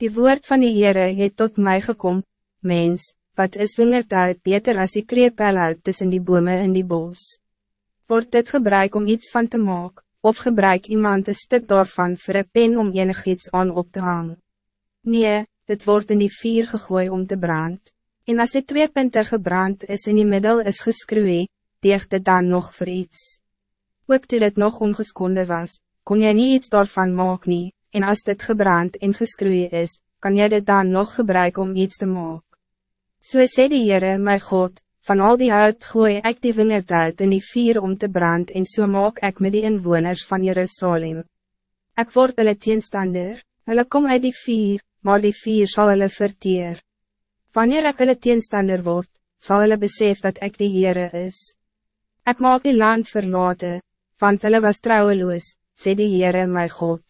Die woord van die Heere het tot mij gekom, mens, wat is wingerdhout beter als die kreepelhout tussen die bomen in die bos? Wordt dit gebruik om iets van te maken, of gebruik iemand een stuk daarvan voor een pen om enig iets aan op te hangen? Nee, dit wordt in die vier gegooid om te brand. En als dit twee punten gebrand is in die middel is geskroei, deeg dit dan nog voor iets. Ook toe dit nog ongeskonde was, kon jy niet iets daarvan maak nie, en als dit gebrand en geskroei is, kan jy dit dan nog gebruiken om iets te maken. So sê die Heere, my God, van al die hout gooi ek die wingerd uit in die vier om te brand en so maak ek met die inwoners van Jerusalem. Ik word hulle teenstander, hulle kom uit die vier, maar die vier zal hulle verteer. Wanneer ek hulle teenstander word, zal hulle besef dat ik die Heere is. Ik maak die land verlaten, want hulle was trouweloos, sê die Heere my God.